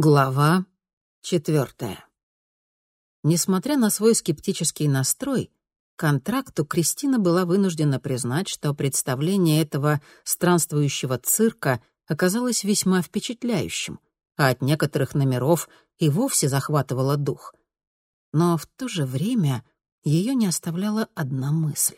Глава четвертая. Несмотря на свой скептический настрой, контракту Кристина была вынуждена признать, что представление этого странствующего цирка оказалось весьма впечатляющим, а от некоторых номеров и вовсе захватывало дух. Но в то же время ее не оставляла одна мысль.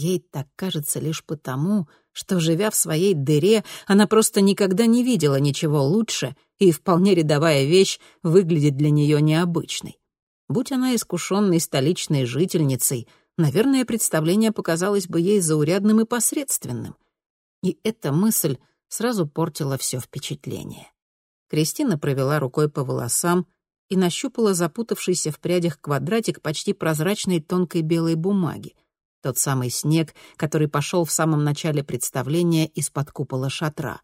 Ей так кажется лишь потому, что, живя в своей дыре, она просто никогда не видела ничего лучше, и вполне рядовая вещь выглядит для нее необычной. Будь она искушенной столичной жительницей, наверное, представление показалось бы ей заурядным и посредственным. И эта мысль сразу портила все впечатление. Кристина провела рукой по волосам и нащупала запутавшийся в прядях квадратик почти прозрачной тонкой белой бумаги — тот самый снег, который пошел в самом начале представления из-под купола шатра.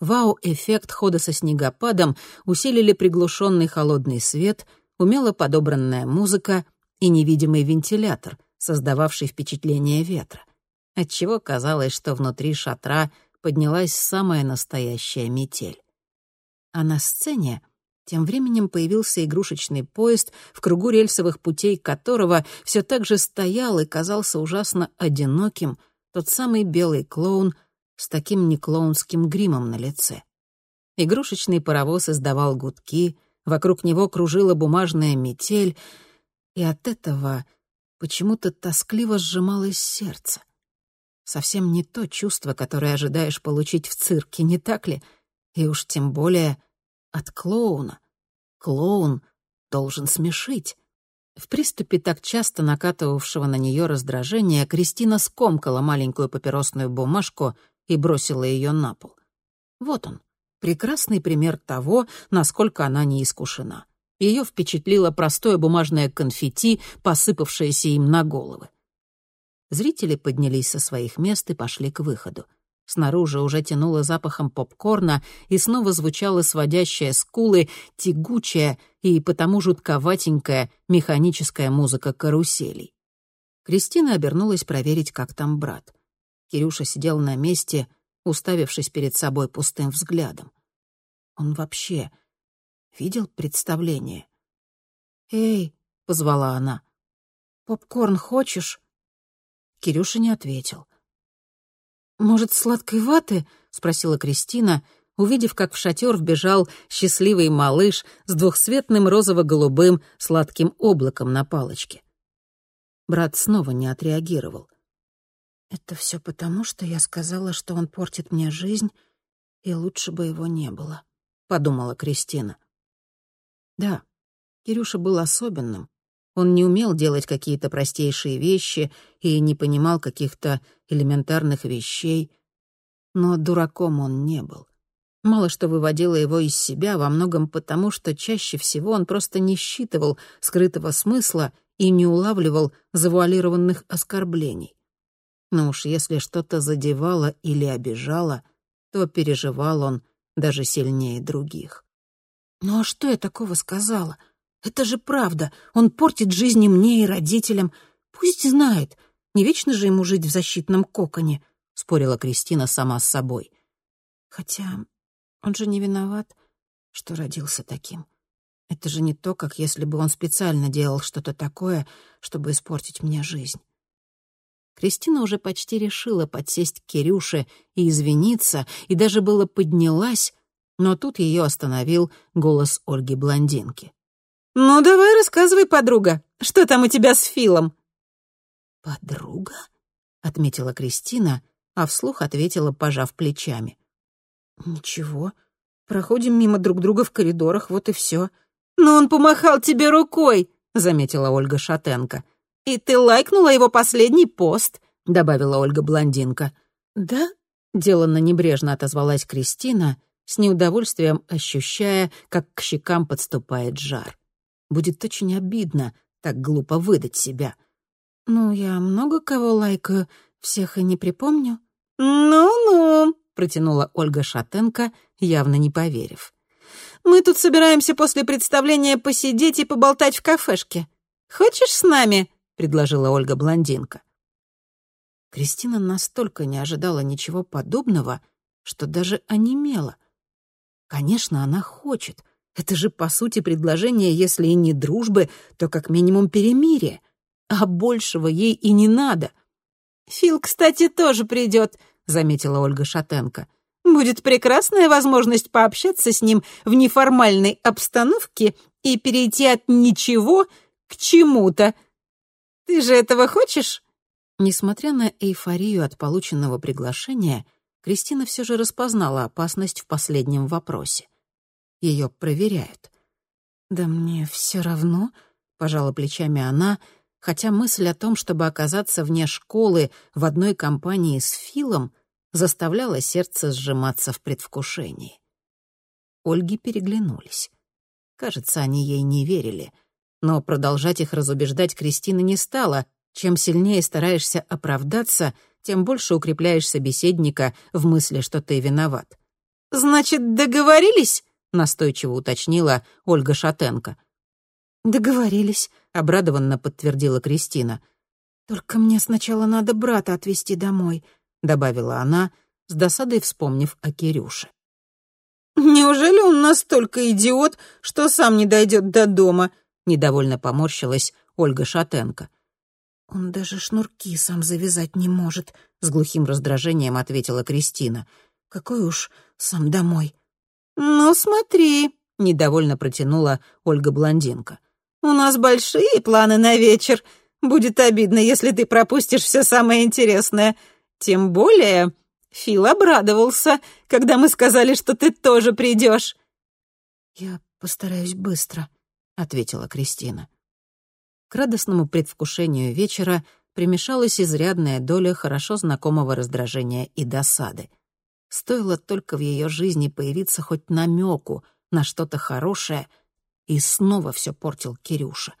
Вау-эффект хода со снегопадом усилили приглушенный холодный свет, умело подобранная музыка и невидимый вентилятор, создававший впечатление ветра, отчего казалось, что внутри шатра поднялась самая настоящая метель. А на сцене тем временем появился игрушечный поезд, в кругу рельсовых путей которого все так же стоял и казался ужасно одиноким тот самый белый клоун с таким неклоунским гримом на лице. Игрушечный паровоз издавал гудки, вокруг него кружила бумажная метель, и от этого почему-то тоскливо сжималось сердце. Совсем не то чувство, которое ожидаешь получить в цирке, не так ли? И уж тем более от клоуна. Клоун должен смешить. В приступе так часто накатывавшего на нее раздражения Кристина скомкала маленькую папиросную бумажку и бросила ее на пол. Вот он, прекрасный пример того, насколько она не искушена. Ее впечатлило простое бумажное конфетти, посыпавшееся им на головы. Зрители поднялись со своих мест и пошли к выходу. Снаружи уже тянуло запахом попкорна, и снова звучала сводящая скулы, тягучая и потому жутковатенькая механическая музыка каруселей. Кристина обернулась проверить, как там брат. Кирюша сидел на месте, уставившись перед собой пустым взглядом. Он вообще видел представление? «Эй!» — позвала она. «Попкорн хочешь?» Кирюша не ответил. «Может, сладкой ваты?» — спросила Кристина, увидев, как в шатер вбежал счастливый малыш с двухцветным розово-голубым сладким облаком на палочке. Брат снова не отреагировал. «Это все потому, что я сказала, что он портит мне жизнь, и лучше бы его не было», — подумала Кристина. Да, Кирюша был особенным, он не умел делать какие-то простейшие вещи и не понимал каких-то элементарных вещей. Но дураком он не был. Мало что выводило его из себя, во многом потому, что чаще всего он просто не считывал скрытого смысла и не улавливал завуалированных оскорблений. Но уж если что-то задевало или обижало, то переживал он даже сильнее других. «Ну а что я такого сказала?» Это же правда. Он портит жизни мне и родителям. Пусть знает. Не вечно же ему жить в защитном коконе, — спорила Кристина сама с собой. Хотя он же не виноват, что родился таким. Это же не то, как если бы он специально делал что-то такое, чтобы испортить мне жизнь. Кристина уже почти решила подсесть к Кирюше и извиниться, и даже было поднялась, но тут ее остановил голос Ольги-блондинки. «Ну, давай рассказывай, подруга, что там у тебя с Филом?» «Подруга?» — отметила Кристина, а вслух ответила, пожав плечами. «Ничего, проходим мимо друг друга в коридорах, вот и все. «Но он помахал тебе рукой», — заметила Ольга Шатенко. «И ты лайкнула его последний пост», — добавила Ольга-блондинка. «Да?» — деланно небрежно отозвалась Кристина, с неудовольствием ощущая, как к щекам подступает жар. Будет очень обидно так глупо выдать себя. «Ну, я много кого лайкаю, всех и не припомню». «Ну-ну», — протянула Ольга Шатенко, явно не поверив. «Мы тут собираемся после представления посидеть и поболтать в кафешке. Хочешь с нами?» — предложила Ольга-блондинка. Кристина настолько не ожидала ничего подобного, что даже онемела. Конечно, она хочет — Это же, по сути, предложение, если и не дружбы, то как минимум перемирие. А большего ей и не надо. «Фил, кстати, тоже придет», — заметила Ольга Шатенко. «Будет прекрасная возможность пообщаться с ним в неформальной обстановке и перейти от ничего к чему-то. Ты же этого хочешь?» Несмотря на эйфорию от полученного приглашения, Кристина все же распознала опасность в последнем вопросе. Ее проверяют. «Да мне все равно», — пожала плечами она, хотя мысль о том, чтобы оказаться вне школы в одной компании с Филом, заставляла сердце сжиматься в предвкушении. Ольги переглянулись. Кажется, они ей не верили. Но продолжать их разубеждать Кристина не стала. Чем сильнее стараешься оправдаться, тем больше укрепляешь собеседника в мысли, что ты виноват. «Значит, договорились?» — настойчиво уточнила Ольга Шатенко. «Договорились», — обрадованно подтвердила Кристина. «Только мне сначала надо брата отвезти домой», — добавила она, с досадой вспомнив о Кирюше. «Неужели он настолько идиот, что сам не дойдет до дома?» — недовольно поморщилась Ольга Шатенко. «Он даже шнурки сам завязать не может», — с глухим раздражением ответила Кристина. «Какой уж сам домой». «Ну, смотри», — недовольно протянула Ольга-блондинка. «У нас большие планы на вечер. Будет обидно, если ты пропустишь все самое интересное. Тем более Фил обрадовался, когда мы сказали, что ты тоже придешь. «Я постараюсь быстро», — ответила Кристина. К радостному предвкушению вечера примешалась изрядная доля хорошо знакомого раздражения и досады. Стоило только в ее жизни появиться хоть намеку на что-то хорошее, и снова все портил Кирюша.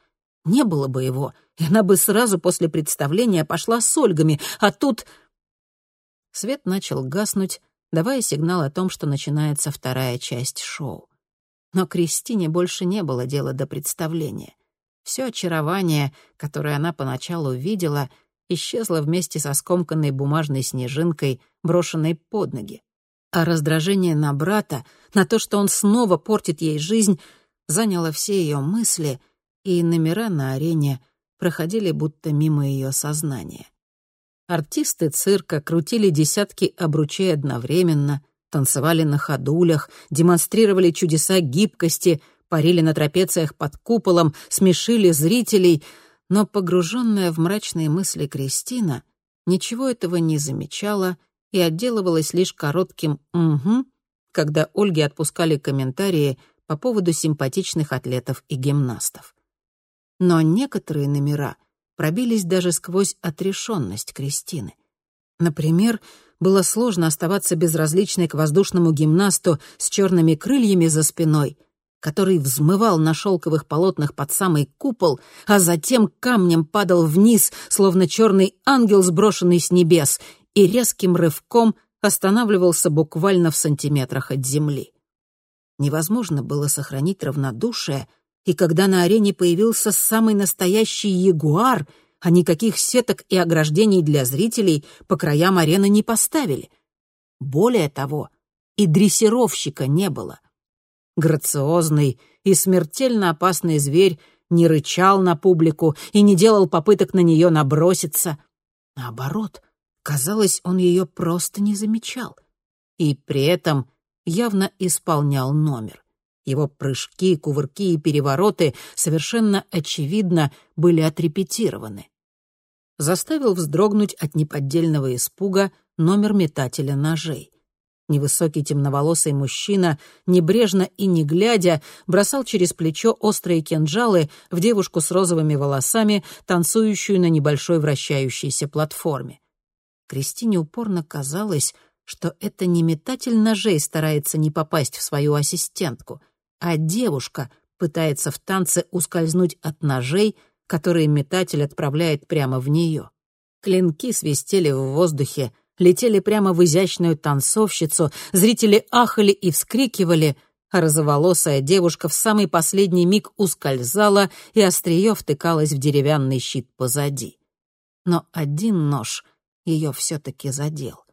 Не было бы его, и она бы сразу после представления пошла с Ольгами, а тут Свет начал гаснуть, давая сигнал о том, что начинается вторая часть шоу. Но Кристине больше не было дела до представления. Все очарование, которое она поначалу видела, исчезло вместе со скомканной бумажной снежинкой, брошенной под ноги. А раздражение на брата, на то, что он снова портит ей жизнь, заняло все ее мысли, и номера на арене проходили будто мимо ее сознания. Артисты цирка крутили десятки обручей одновременно, танцевали на ходулях, демонстрировали чудеса гибкости, парили на трапециях под куполом, смешили зрителей, но погруженная в мрачные мысли Кристина ничего этого не замечала и отделывалась лишь коротким «угу», когда Ольге отпускали комментарии по поводу симпатичных атлетов и гимнастов. Но некоторые номера пробились даже сквозь отрешенность Кристины. Например, было сложно оставаться безразличной к воздушному гимнасту с черными крыльями за спиной, который взмывал на шелковых полотнах под самый купол, а затем камнем падал вниз, словно черный ангел, сброшенный с небес, и резким рывком останавливался буквально в сантиметрах от земли. Невозможно было сохранить равнодушие — и когда на арене появился самый настоящий ягуар, а никаких сеток и ограждений для зрителей по краям арены не поставили. Более того, и дрессировщика не было. Грациозный и смертельно опасный зверь не рычал на публику и не делал попыток на нее наброситься. Наоборот, казалось, он ее просто не замечал. И при этом явно исполнял номер. Его прыжки, кувырки и перевороты совершенно очевидно были отрепетированы. Заставил вздрогнуть от неподдельного испуга номер метателя ножей. Невысокий темноволосый мужчина, небрежно и не глядя, бросал через плечо острые кинжалы в девушку с розовыми волосами, танцующую на небольшой вращающейся платформе. Кристине упорно казалось, что это не метатель ножей старается не попасть в свою ассистентку — а девушка пытается в танце ускользнуть от ножей, которые метатель отправляет прямо в нее. Клинки свистели в воздухе, летели прямо в изящную танцовщицу, зрители ахали и вскрикивали, а розоволосая девушка в самый последний миг ускользала, и острие втыкалось в деревянный щит позади. Но один нож ее все-таки задел.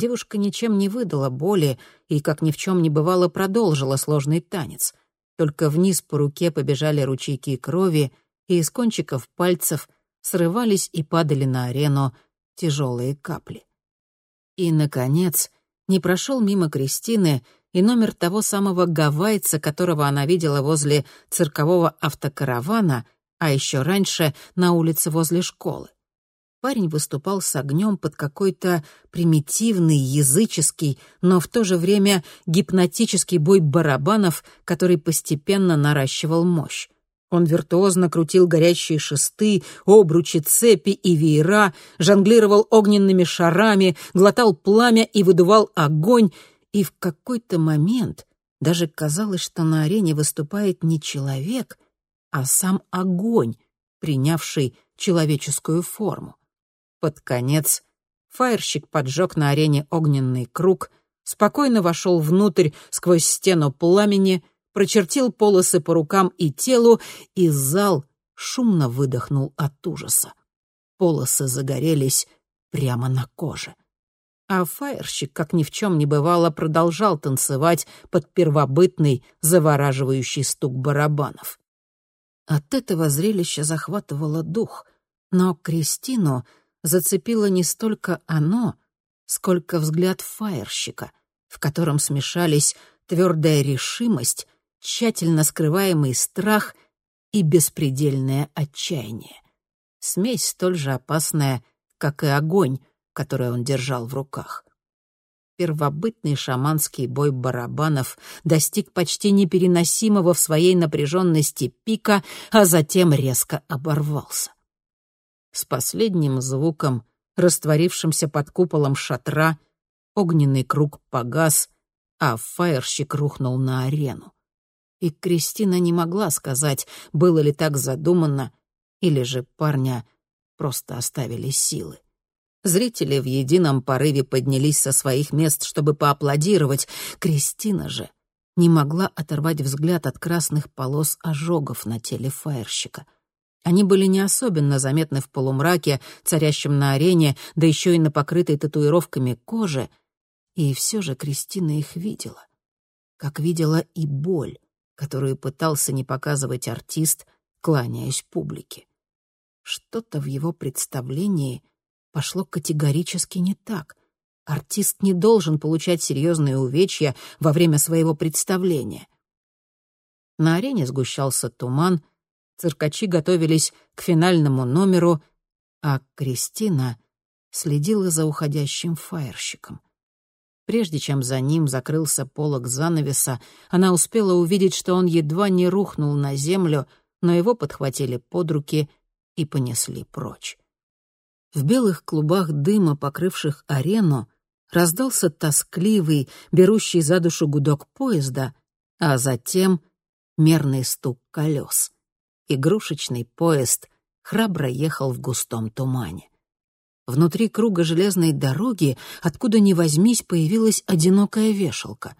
Девушка ничем не выдала боли и, как ни в чем не бывало, продолжила сложный танец. Только вниз по руке побежали ручейки крови, и из кончиков пальцев срывались и падали на арену тяжелые капли. И, наконец, не прошел мимо Кристины и номер того самого гавайца, которого она видела возле циркового автокаравана, а еще раньше на улице возле школы. Парень выступал с огнем под какой-то примитивный, языческий, но в то же время гипнотический бой барабанов, который постепенно наращивал мощь. Он виртуозно крутил горящие шесты, обручи, цепи и веера, жонглировал огненными шарами, глотал пламя и выдувал огонь, и в какой-то момент даже казалось, что на арене выступает не человек, а сам огонь, принявший человеческую форму. Под конец фаерщик поджег на арене огненный круг, спокойно вошел внутрь сквозь стену пламени, прочертил полосы по рукам и телу, и зал шумно выдохнул от ужаса. Полосы загорелись прямо на коже. А фаерщик, как ни в чем не бывало, продолжал танцевать под первобытный, завораживающий стук барабанов. От этого зрелища захватывало дух, но Кристину зацепило не столько оно, сколько взгляд фаерщика, в котором смешались твердая решимость, тщательно скрываемый страх и беспредельное отчаяние. Смесь столь же опасная, как и огонь, который он держал в руках. Первобытный шаманский бой барабанов достиг почти непереносимого в своей напряженности пика, а затем резко оборвался. С последним звуком, растворившимся под куполом шатра, огненный круг погас, а фаерщик рухнул на арену. И Кристина не могла сказать, было ли так задумано, или же парня просто оставили силы. Зрители в едином порыве поднялись со своих мест, чтобы поаплодировать. Кристина же не могла оторвать взгляд от красных полос ожогов на теле фаерщика — они были не особенно заметны в полумраке, царящем на арене, да еще и на покрытой татуировками коже. И все же Кристина их видела. Как видела и боль, которую пытался не показывать артист, кланяясь публике. Что-то в его представлении пошло категорически не так. Артист не должен получать серьезные увечья во время своего представления. На арене сгущался туман, Циркачи готовились к финальному номеру, а Кристина следила за уходящим фаерщиком. Прежде чем за ним закрылся полог занавеса, она успела увидеть, что он едва не рухнул на землю, но его подхватили под руки и понесли прочь. В белых клубах дыма, покрывших арену, раздался тоскливый, берущий за душу гудок поезда, а затем мерный стук колес игрушечный поезд храбро ехал в густом тумане. Внутри круга железной дороги, откуда ни возьмись, появилась одинокая вешалка.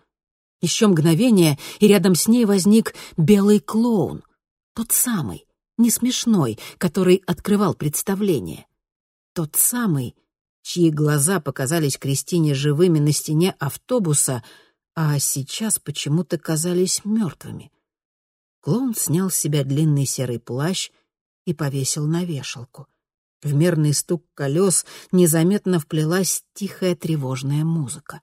Еще мгновение, и рядом с ней возник белый клоун. Тот самый, не смешной, который открывал представление. Тот самый, чьи глаза показались Кристине живыми на стене автобуса, а сейчас почему-то казались мертвыми. Клоун снял с себя длинный серый плащ и повесил на вешалку. В мерный стук колес незаметно вплелась тихая тревожная музыка.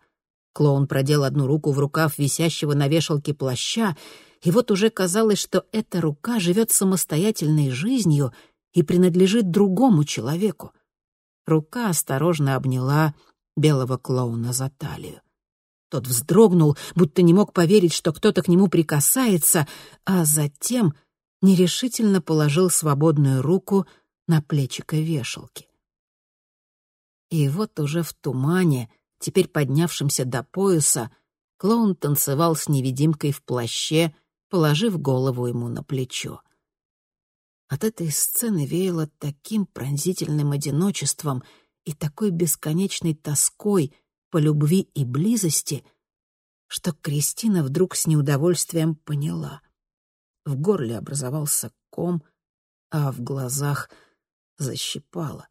Клоун продел одну руку в рукав висящего на вешалке плаща, и вот уже казалось, что эта рука живет самостоятельной жизнью и принадлежит другому человеку. Рука осторожно обняла белого клоуна за талию. Тот вздрогнул, будто не мог поверить, что кто-то к нему прикасается, а затем нерешительно положил свободную руку на плечико вешалки. И вот уже в тумане, теперь поднявшемся до пояса, клоун танцевал с невидимкой в плаще, положив голову ему на плечо. От этой сцены веяло таким пронзительным одиночеством и такой бесконечной тоской — по любви и близости, что Кристина вдруг с неудовольствием поняла. В горле образовался ком, а в глазах защипало.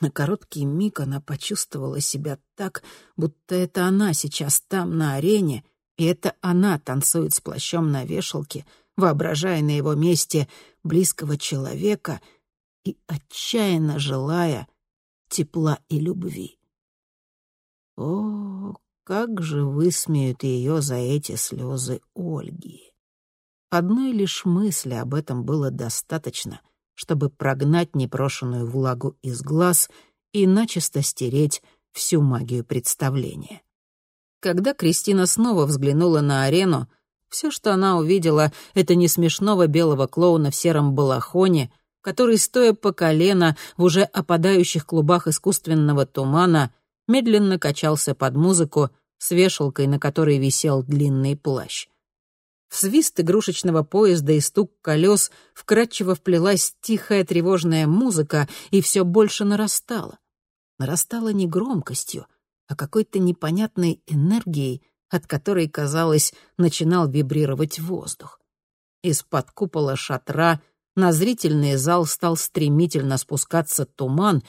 На короткий миг она почувствовала себя так, будто это она сейчас там, на арене, И это она танцует с плащом на вешалке, воображая на его месте близкого человека и отчаянно желая тепла и любви. О, как же высмеют ее за эти слезы Ольги! Одной лишь мысли об этом было достаточно, чтобы прогнать непрошенную влагу из глаз и начисто стереть всю магию представления. Когда Кристина снова взглянула на арену, все, что она увидела, это не смешного белого клоуна в сером балахоне, который, стоя по колено в уже опадающих клубах искусственного тумана, медленно качался под музыку с вешалкой, на которой висел длинный плащ. В свист игрушечного поезда и стук колес вкрадчиво вплелась тихая тревожная музыка и все больше нарастала. Нарастала не громкостью, а какой-то непонятной энергией, от которой, казалось, начинал вибрировать воздух. Из-под купола шатра на зрительный зал стал стремительно спускаться туман,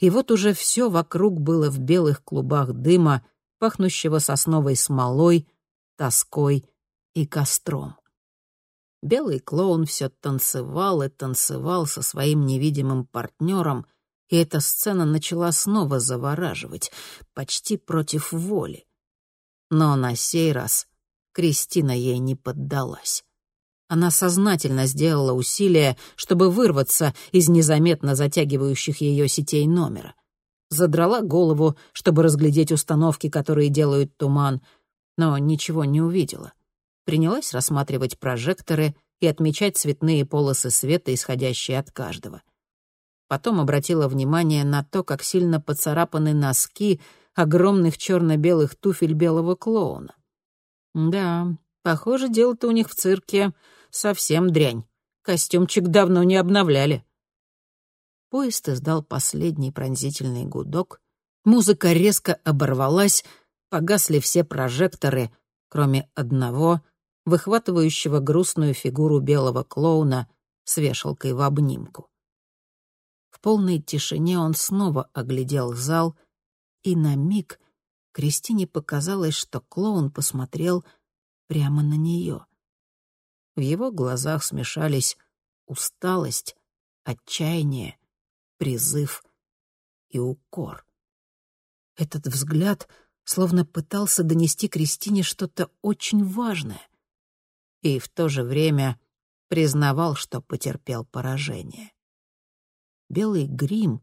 и вот уже все вокруг было в белых клубах дыма, пахнущего сосновой смолой, тоской и костром. Белый клоун все танцевал и танцевал со своим невидимым партнером — и эта сцена начала снова завораживать, почти против воли. Но на сей раз Кристина ей не поддалась. Она сознательно сделала усилие, чтобы вырваться из незаметно затягивающих ее сетей номера. Задрала голову, чтобы разглядеть установки, которые делают туман, но ничего не увидела. Принялась рассматривать прожекторы и отмечать цветные полосы света, исходящие от каждого. Потом обратила внимание на то, как сильно поцарапаны носки огромных черно-белых туфель белого клоуна. Да, похоже, дело-то у них в цирке совсем дрянь. Костюмчик давно не обновляли. Поезд издал последний пронзительный гудок. Музыка резко оборвалась, погасли все прожекторы, кроме одного, выхватывающего грустную фигуру белого клоуна с вешалкой в обнимку. В полной тишине он снова оглядел зал, и на миг Кристине показалось, что клоун посмотрел прямо на нее. В его глазах смешались усталость, отчаяние, призыв и укор. Этот взгляд словно пытался донести Кристине что-то очень важное и в то же время признавал, что потерпел поражение белый грим,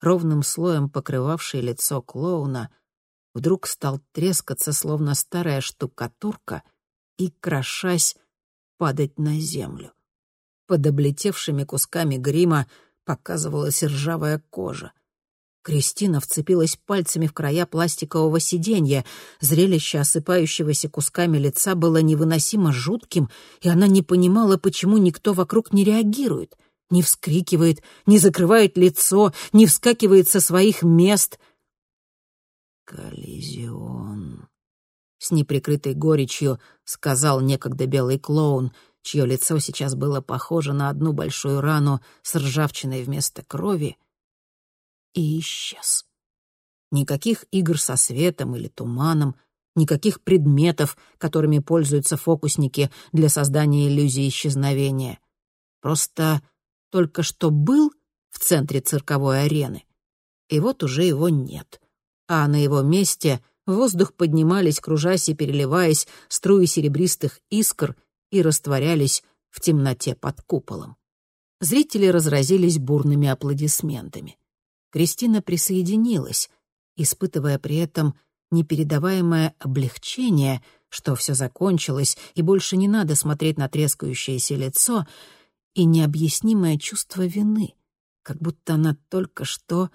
ровным слоем покрывавший лицо клоуна, вдруг стал трескаться, словно старая штукатурка, и, крошась, падать на землю. Под облетевшими кусками грима показывалась ржавая кожа. Кристина вцепилась пальцами в края пластикового сиденья. Зрелище осыпающегося кусками лица было невыносимо жутким, и она не понимала, почему никто вокруг не реагирует не вскрикивает, не закрывает лицо, не вскакивает со своих мест. «Коллизион», — с неприкрытой горечью сказал некогда белый клоун, чье лицо сейчас было похоже на одну большую рану с ржавчиной вместо крови, и исчез. Никаких игр со светом или туманом, никаких предметов, которыми пользуются фокусники для создания иллюзии исчезновения. Просто только что был в центре цирковой арены, и вот уже его нет. А на его месте в воздух поднимались, кружась и переливаясь, струи серебристых искр и растворялись в темноте под куполом. Зрители разразились бурными аплодисментами. Кристина присоединилась, испытывая при этом непередаваемое облегчение, что все закончилось, и больше не надо смотреть на трескающееся лицо, и необъяснимое чувство вины, как будто она только что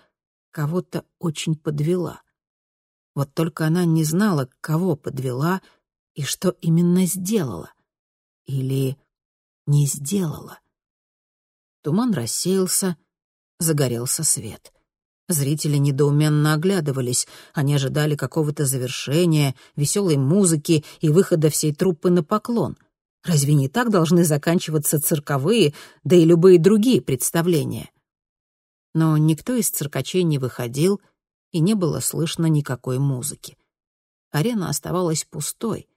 кого-то очень подвела. Вот только она не знала, кого подвела и что именно сделала. Или не сделала. Туман рассеялся, загорелся свет. Зрители недоуменно оглядывались, они ожидали какого-то завершения, веселой музыки и выхода всей труппы на поклон — Разве не так должны заканчиваться цирковые, да и любые другие представления? Но никто из циркачей не выходил, и не было слышно никакой музыки. Арена оставалась пустой,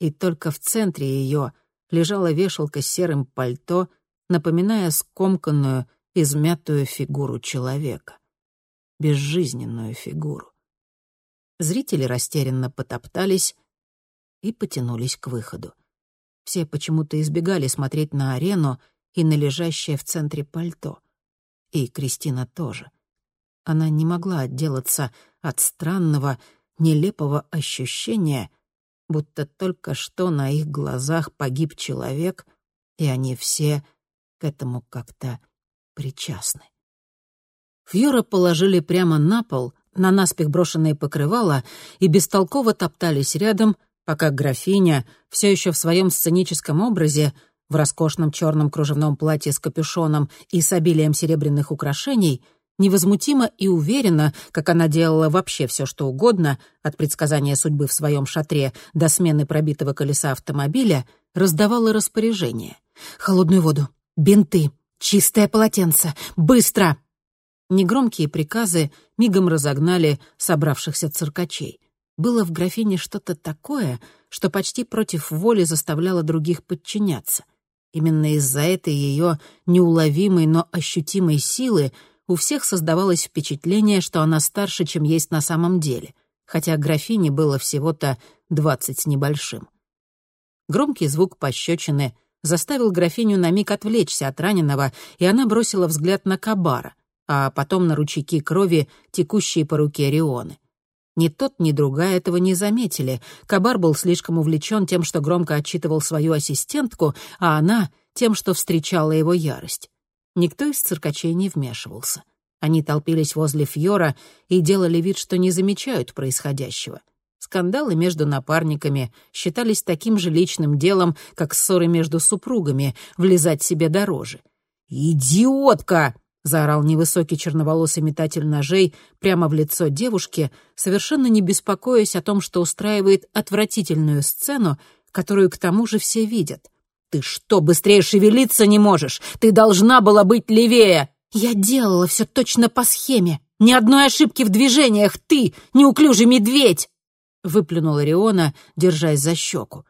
И только в центре ее лежала вешалка с серым пальто, напоминая скомканную, измятую фигуру человека. Безжизненную фигуру. Зрители растерянно потоптались и потянулись к выходу. Все почему-то избегали смотреть на арену и на лежащее в центре пальто. И Кристина тоже. Она не могла отделаться от странного, нелепого ощущения, будто только что на их глазах погиб человек, и они все к этому как-то причастны. Фьора положили прямо на пол, на наспех брошенные покрывала, и бестолково топтались рядом, пока графиня, все еще в своем сценическом образе, в роскошном черном кружевном платье с капюшоном и с обилием серебряных украшений, невозмутимо и уверенно, как она делала вообще все, что угодно, от предсказания судьбы в своем шатре до смены пробитого колеса автомобиля, раздавала распоряжение. «Холодную воду, бинты, чистое полотенце, быстро!» Негромкие приказы мигом разогнали собравшихся циркачей. Было в графине что-то такое, что почти против воли заставляло других подчиняться. Именно из-за этой ее неуловимой, но ощутимой силы у всех создавалось впечатление, что она старше, чем есть на самом деле, хотя графине было всего-то двадцать с небольшим. Громкий звук пощечины заставил графиню на миг отвлечься от раненого, и она бросила взгляд на Кабара, а потом на ручейки крови, текущие по руке Рионы. Ни тот, ни другая этого не заметили. Кабар был слишком увлечен тем, что громко отчитывал свою ассистентку, а она — тем, что встречала его ярость. Никто из циркачей не вмешивался. Они толпились возле Фьора и делали вид, что не замечают происходящего. Скандалы между напарниками считались таким же личным делом, как ссоры между супругами, влезать себе дороже. «Идиотка!» — заорал невысокий черноволосый метатель ножей прямо в лицо девушке, совершенно не беспокоясь о том, что устраивает отвратительную сцену, которую к тому же все видят. «Ты что, быстрее шевелиться не можешь? Ты должна была быть левее!» «Я делала все точно по схеме. Ни одной ошибки в движениях. Ты, неуклюжий медведь!» Выплюнула Риона, держась за щеку.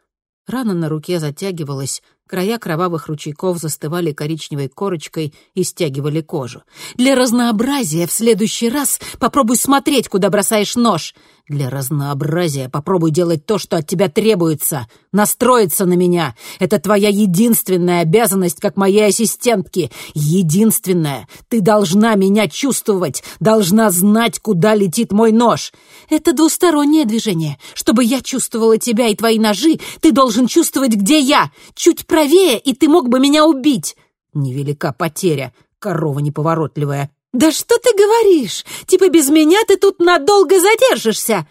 Рана на руке затягивалась, Края кровавых ручейков застывали коричневой корочкой и стягивали кожу. «Для разнообразия в следующий раз попробуй смотреть, куда бросаешь нож. Для разнообразия попробуй делать то, что от тебя требуется. Настроиться на меня. Это твоя единственная обязанность, как моей ассистентки. Единственная. Ты должна меня чувствовать, должна знать, куда летит мой нож. Это двустороннее движение. Чтобы я чувствовала тебя и твои ножи, ты должен чувствовать, где я. Чуть правее, и ты мог бы меня убить. Невелика потеря, корова неповоротливая. Да что ты говоришь? Типа без меня ты тут надолго задержишься.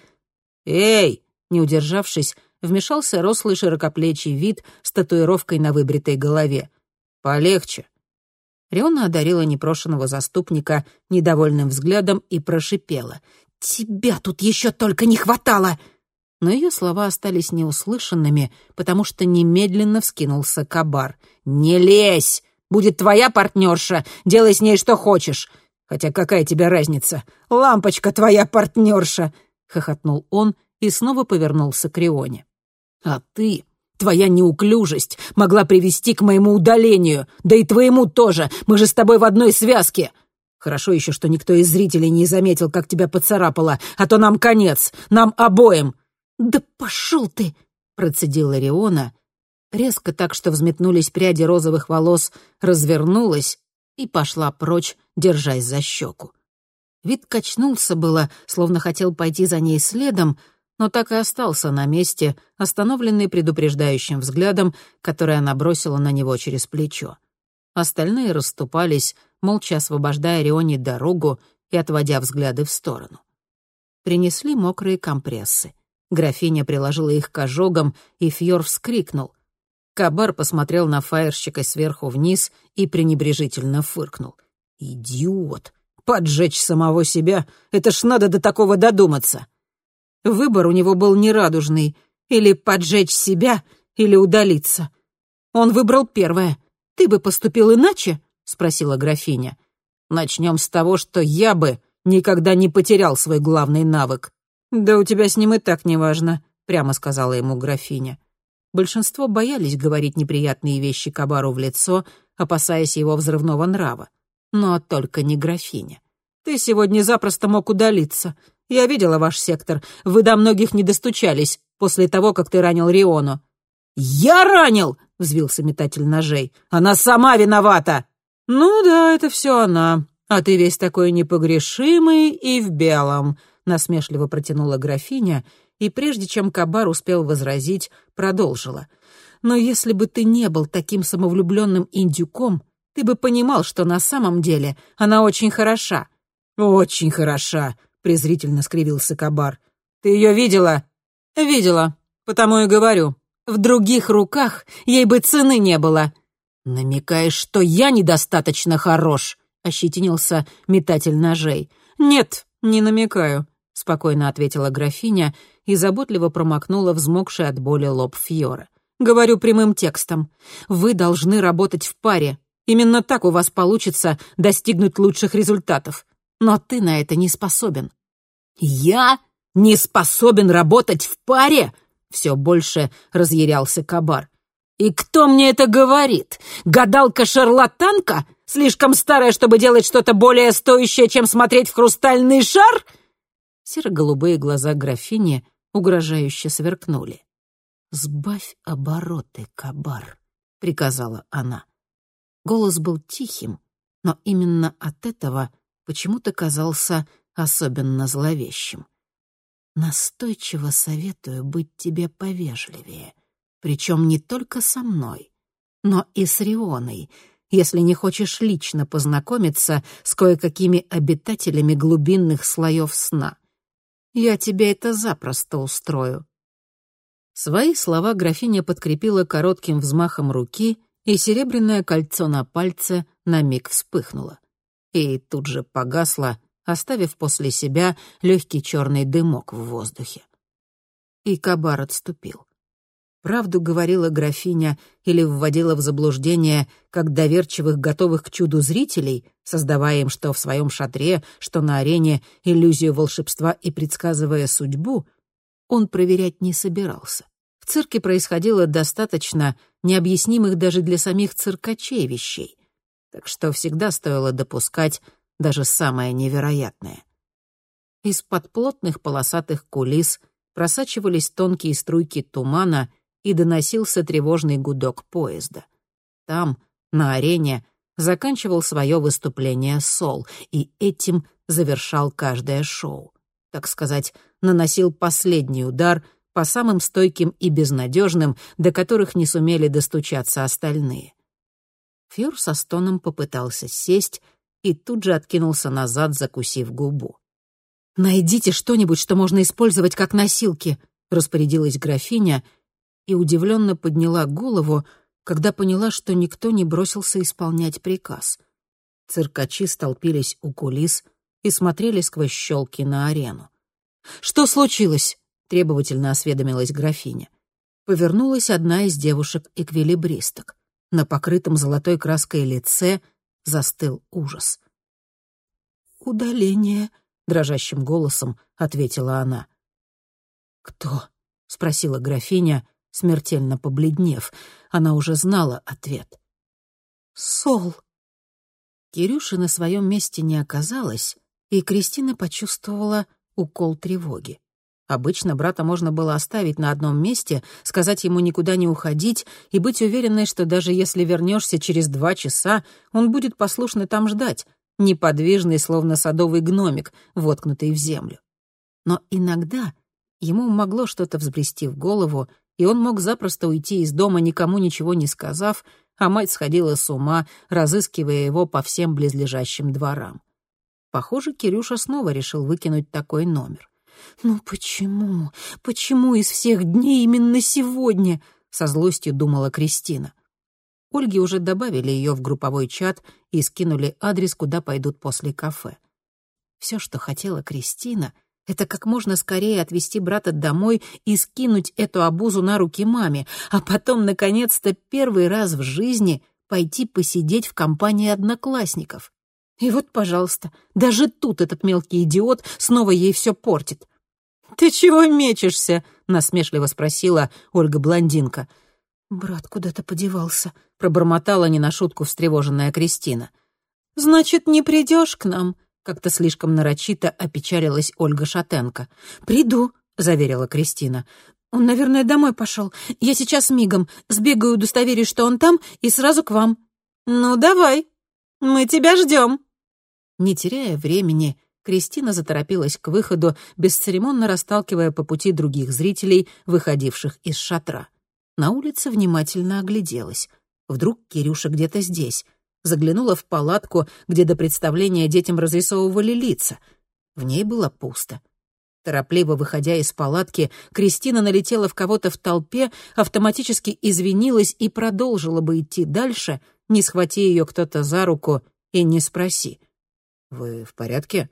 Эй, не удержавшись, вмешался рослый широкоплечий вид с татуировкой на выбритой голове. Полегче. Риона одарила непрошенного заступника недовольным взглядом и прошипела. «Тебя тут еще только не хватало!» Но ее слова остались неуслышанными, потому что немедленно вскинулся кабар. «Не лезь! Будет твоя партнерша, делай с ней что хочешь. Хотя какая тебе разница? Лампочка твоя партнерша!» — хохотнул он и снова повернулся к Рионе. «А ты, твоя неуклюжесть, могла привести к моему удалению, да и твоему тоже, мы же с тобой в одной связке!» Хорошо еще, что никто из зрителей не заметил, как тебя поцарапало, а то нам конец, нам обоим. «Да пошел ты!» — процедила Риона. Резко так, что взметнулись пряди розовых волос, развернулась и пошла прочь, держась за щеку. Вид качнулся было, словно хотел пойти за ней следом, но так и остался на месте, остановленный предупреждающим взглядом, который она бросила на него через плечо. Остальные расступались, молча освобождая Рионе дорогу и отводя взгляды в сторону. Принесли мокрые компрессы. Графиня приложила их к ожогам, и Фьор вскрикнул. Кабар посмотрел на фаерщика сверху вниз и пренебрежительно фыркнул. «Идиот! Поджечь самого себя! Это ж надо до такого додуматься!» Выбор у него был нерадужный — или поджечь себя, или удалиться. Он выбрал первое. «Ты бы поступил иначе?» — спросила графиня. «Начнем с того, что я бы никогда не потерял свой главный навык. «Да у тебя с ним и так неважно», — прямо сказала ему графиня. Большинство боялись говорить неприятные вещи Кабару в лицо, опасаясь его взрывного нрава. Но только не графиня. «Ты сегодня запросто мог удалиться. Я видела ваш сектор. Вы до многих не достучались после того, как ты ранил Риону». «Я ранил!» — взвился метатель ножей. «Она сама виновата!» «Ну да, это все она. А ты весь такой непогрешимый и в белом», — насмешливо протянула графиня, и прежде чем Кабар успел возразить, продолжила. «Но если бы ты не был таким самовлюбленным индюком, ты бы понимал, что на самом деле она очень хороша». «Очень хороша», — презрительно скривился Кабар. «Ты ее видела?» «Видела, потому и говорю. В других руках ей бы цены не было». «Намекаешь, что я недостаточно хорош?» — ощетинился метатель ножей. «Нет, не намекаю», — спокойно ответила графиня и заботливо промокнула взмокший от боли лоб Фьора. «Говорю прямым текстом. Вы должны работать в паре. Именно так у вас получится достигнуть лучших результатов. Но ты на это не способен». «Я не способен работать в паре?» Все больше разъярялся Кабар. «И кто мне это говорит? Гадалка-шарлатанка? Слишком старая, чтобы делать что-то более стоящее, чем смотреть в хрустальный шар?» Серо-голубые глаза графини угрожающе сверкнули. «Сбавь обороты, Кабар», — приказала она. Голос был тихим, но именно от этого почему-то казался особенно зловещим. Настойчиво советую быть тебе повежливее, причем не только со мной, но и с Рионой, если не хочешь лично познакомиться с кое-какими обитателями глубинных слоев сна. Я тебе это запросто устрою». Свои слова графиня подкрепила коротким взмахом руки, и серебряное кольцо на пальце на миг вспыхнуло. И тут же погасло, оставив после себя легкий черный дымок в воздухе. И Кабар отступил. Правду говорила графиня или вводила в заблуждение как доверчивых, готовых к чуду зрителей, создавая им что в своем шатре, что на арене иллюзию волшебства и предсказывая судьбу, он проверять не собирался. В цирке происходило достаточно необъяснимых даже для самих циркачей вещей, так что всегда стоило допускать даже самое невероятное. Из-под плотных полосатых кулис просачивались тонкие струйки тумана, и доносился тревожный гудок поезда. Там, на арене, заканчивал свое выступление Сол, и этим завершал каждое шоу. Так сказать, наносил последний удар по самым стойким и безнадежным, до которых не сумели достучаться остальные. Фьюр со стоном попытался сесть, и тут же откинулся назад, закусив губу. «Найдите что-нибудь, что можно использовать как носилки», — распорядилась графиня и удивленно подняла голову, когда поняла, что никто не бросился исполнять приказ. Циркачи столпились у кулис и смотрели сквозь щелки на арену. «Что случилось?» — требовательно осведомилась графиня. Повернулась одна из девушек-эквилибристок. На покрытом золотой краской лице — застыл ужас. «Удаление», — дрожащим голосом ответила она. «Кто?» — спросила графиня, смертельно побледнев. Она уже знала ответ. «Сол». Кирюши на своем месте не оказалось, и Кристина почувствовала укол тревоги. Обычно брата можно было оставить на одном месте, сказать ему никуда не уходить и быть уверенной, что даже если вернешься через два часа, он будет послушно там ждать, неподвижный, словно садовый гномик, воткнутый в землю. Но иногда ему могло что-то взбрести в голову, и он мог запросто уйти из дома, никому ничего не сказав, а мать сходила с ума, разыскивая его по всем близлежащим дворам. Похоже, Кирюша снова решил выкинуть такой номер. «Ну почему? Почему из всех дней именно сегодня?» — со злостью думала Кристина. Ольге уже добавили ее в групповой чат и скинули адрес, куда пойдут после кафе. Все, что хотела Кристина, это как можно скорее отвезти брата домой и скинуть эту обузу на руки маме, а потом, наконец-то, первый раз в жизни пойти посидеть в компании одноклассников. И вот, пожалуйста, даже тут этот мелкий идиот снова ей все портит. «Ты чего мечешься?» — насмешливо спросила Ольга-блондинка. «Брат куда-то подевался», — пробормотала не на шутку встревоженная Кристина. «Значит, не придешь к нам?» — как-то слишком нарочито опечалилась Ольга Шатенко. «Приду», — заверила Кристина. «Он, наверное, домой пошел. Я сейчас мигом. Сбегаю, удостоверюсь, что он там, и сразу к вам». «Ну, давай. Мы тебя ждем». Не теряя времени, Кристина заторопилась к выходу, бесцеремонно расталкивая по пути других зрителей, выходивших из шатра. На улице внимательно огляделась. Вдруг Кирюша где-то здесь. Заглянула в палатку, где до представления детям разрисовывали лица. В ней было пусто. Торопливо выходя из палатки, Кристина налетела в кого-то в толпе, автоматически извинилась и продолжила бы идти дальше, не схвати ее кто-то за руку и не спроси. «Вы в порядке?»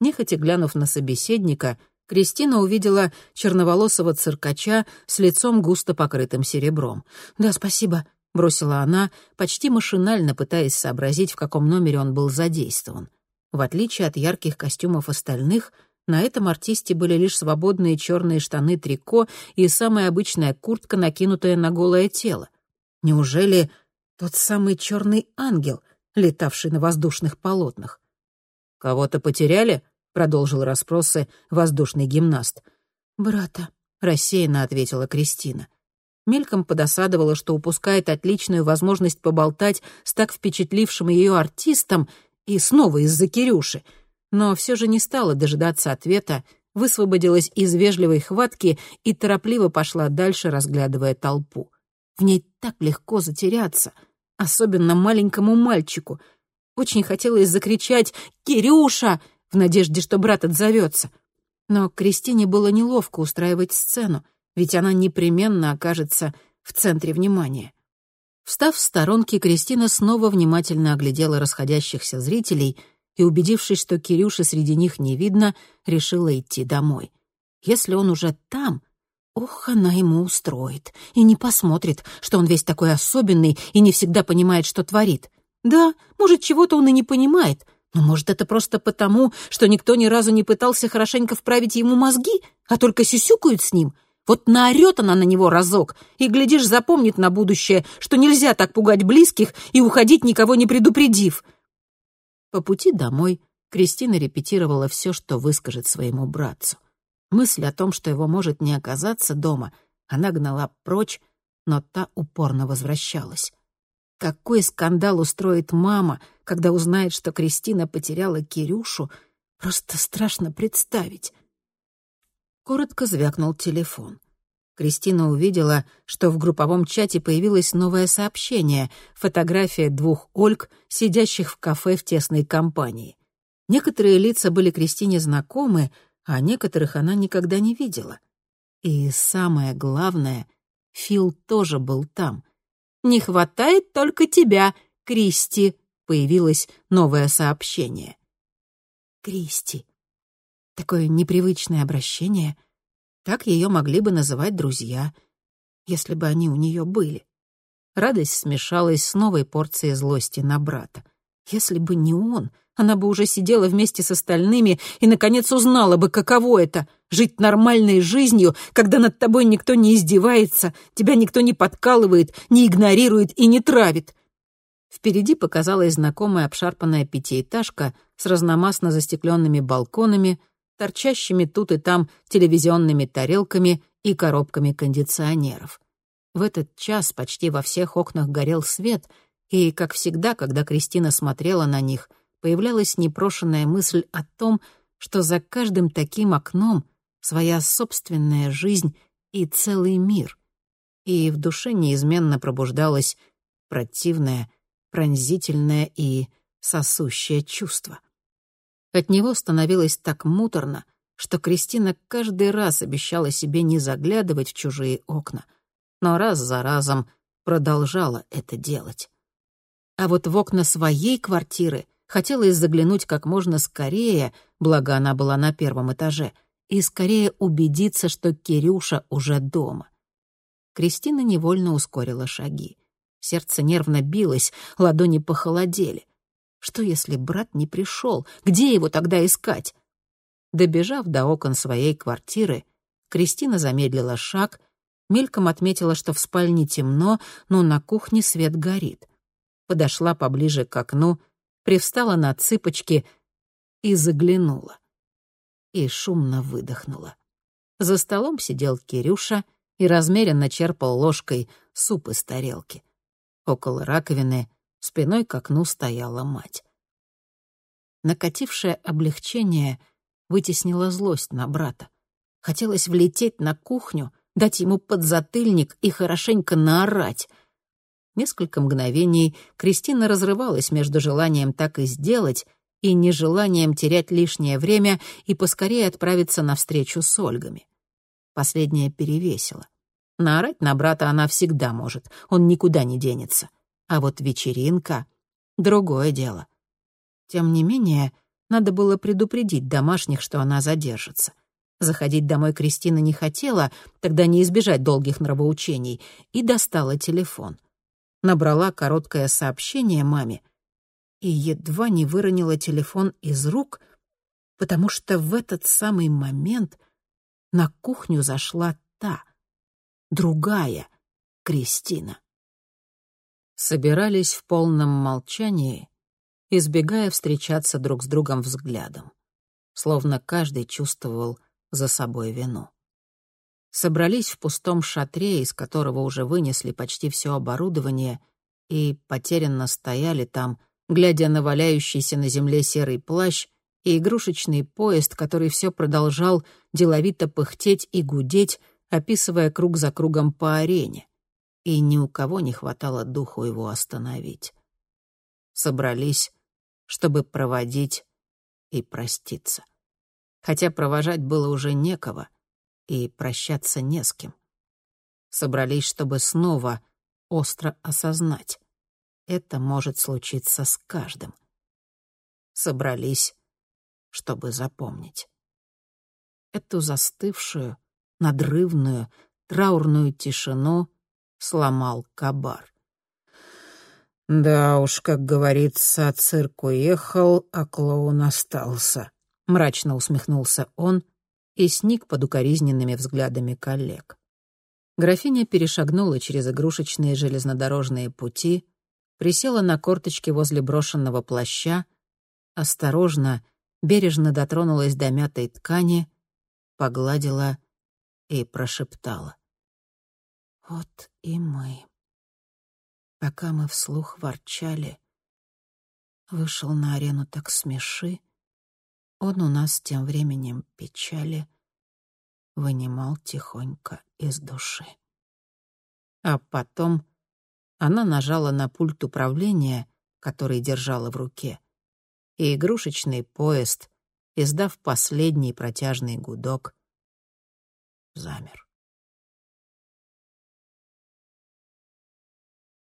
Нехотя глянув на собеседника, Кристина увидела черноволосого циркача с лицом густо покрытым серебром. «Да, спасибо», — бросила она, почти машинально пытаясь сообразить, в каком номере он был задействован. В отличие от ярких костюмов остальных, на этом артисте были лишь свободные черные штаны трико и самая обычная куртка, накинутая на голое тело. Неужели тот самый черный ангел, летавший на воздушных полотнах? «Кого-то потеряли?» — продолжил расспросы воздушный гимнаст. «Брата», — рассеянно ответила Кристина. Мельком подосадовала, что упускает отличную возможность поболтать с так впечатлившим ее артистом и снова из-за Кирюши, но все же не стала дожидаться ответа, высвободилась из вежливой хватки и торопливо пошла дальше, разглядывая толпу. В ней так легко затеряться, особенно маленькому мальчику — очень хотелось закричать «Кирюша!» в надежде, что брат отзовется. Но Кристине было неловко устраивать сцену, ведь она непременно окажется в центре внимания. Встав в сторонке, Кристина снова внимательно оглядела расходящихся зрителей и, убедившись, что Кирюши среди них не видно, решила идти домой. Если он уже там, ох, она ему устроит и не посмотрит, что он весь такой особенный и не всегда понимает, что творит. Да, может, чего-то он и не понимает, но может, это просто потому, что никто ни разу не пытался хорошенько вправить ему мозги, а только сюсюкают с ним. Вот наорет она на него разок, и, глядишь, запомнит на будущее, что нельзя так пугать близких и уходить, никого не предупредив. По пути домой Кристина репетировала все, что выскажет своему братцу. Мысль о том, что его может не оказаться дома, она гнала прочь, но та упорно возвращалась. Какой скандал устроит мама, когда узнает, что Кристина потеряла Кирюшу, просто страшно представить. Коротко звякнул телефон. Кристина увидела, что в групповом чате появилось новое сообщение — фотография двух Ольг, сидящих в кафе в тесной компании. Некоторые лица были Кристине знакомы, а некоторых она никогда не видела. И самое главное, Фил тоже был там. Не хватает только тебя, Кристи», — появилось новое сообщение. Кристи. Такое непривычное обращение. Так ее могли бы называть друзья, если бы они у нее были. Радость смешалась с новой порцией злости на брата. Если бы не он, она бы уже сидела вместе с остальными и, наконец, узнала бы, каково это — жить нормальной жизнью, когда над тобой никто не издевается, тебя никто не подкалывает, не игнорирует и не травит. Впереди показалась знакомая обшарпанная пятиэтажка с разномастно застекленными балконами, торчащими тут и там телевизионными тарелками и коробками кондиционеров. В этот час почти во всех окнах горел свет, и, как всегда, когда Кристина смотрела на них, появлялась непрошенная мысль о том, что за каждым таким окном своя собственная жизнь и целый мир. И в душе неизменно пробуждалось противное, пронзительное и сосущее чувство. От него становилось так муторно, что Кристина каждый раз обещала себе не заглядывать в чужие окна, но раз за разом продолжала это делать. А вот в окна своей квартиры хотелось заглянуть как можно скорее, благо она была на первом этаже — и скорее убедиться, что Кирюша уже дома. Кристина невольно ускорила шаги. Сердце нервно билось, ладони похолодели. Что, если брат не пришел? Где его тогда искать? Добежав до окон своей квартиры, Кристина замедлила шаг Мельком отметила, что в спальне темно, но на кухне свет горит. Подошла поближе к окну, привстала на цыпочки и заглянула. И шумно выдохнула. За столом сидел Кирюша и размеренно черпал ложкой суп из тарелки. Около раковины спиной к окну стояла мать. Накатившее облегчение вытеснило злость на брата. Хотелось влететь на кухню, дать ему подзатыльник и хорошенько наорать. Несколько мгновений Кристина разрывалась между желанием так и сделать и нежеланием терять лишнее время и поскорее отправиться на встречу с Ольгами. Последнее перевесило. Наорать на брата она всегда может, он никуда не денется. А вот вечеринка — другое дело. Тем не менее, надо было предупредить домашних, что она задержится. Заходить домой Кристина не хотела, тогда не избежать долгих нравоучений, и достала телефон. Набрала короткое сообщение маме и едва не выронила телефон из рук, потому что в этот самый момент на кухню зашла та, другая Кристина. Собирались в полном молчании, избегая встречаться друг с другом взглядом, словно каждый чувствовал за собой вину. Собрались в пустом шатре, из которого уже вынесли почти все оборудование, и потерянно стояли там, глядя на валяющийся на земле серый плащ и игрушечный поезд, который все продолжал деловито пыхтеть и гудеть, описывая круг за кругом по арене. И ни у кого не хватало духу его остановить. Собрались, чтобы проводить и проститься. Хотя провожать было уже некого, и прощаться не с кем. Собрались, чтобы снова остро осознать. Это может случиться с каждым. Собрались, чтобы запомнить. Эту застывшую, надрывную, траурную тишину сломал кабар. «Да уж, как говорится, цирк уехал, а клоун остался», — мрачно усмехнулся он и сник под укоризненными взглядами коллег. Графиня перешагнула через игрушечные железнодорожные пути, присела на корточки возле брошенного плаща, осторожно, бережно дотронулась до мятой ткани, погладила и прошептала. «Вот и мы». Пока мы вслух ворчали, вышел на арену так смеши, он у нас тем временем печали вынимал тихонько из души. А потом она нажала на пульт управления, который держала в руке, и игрушечный поезд, издав последний протяжный гудок, замер.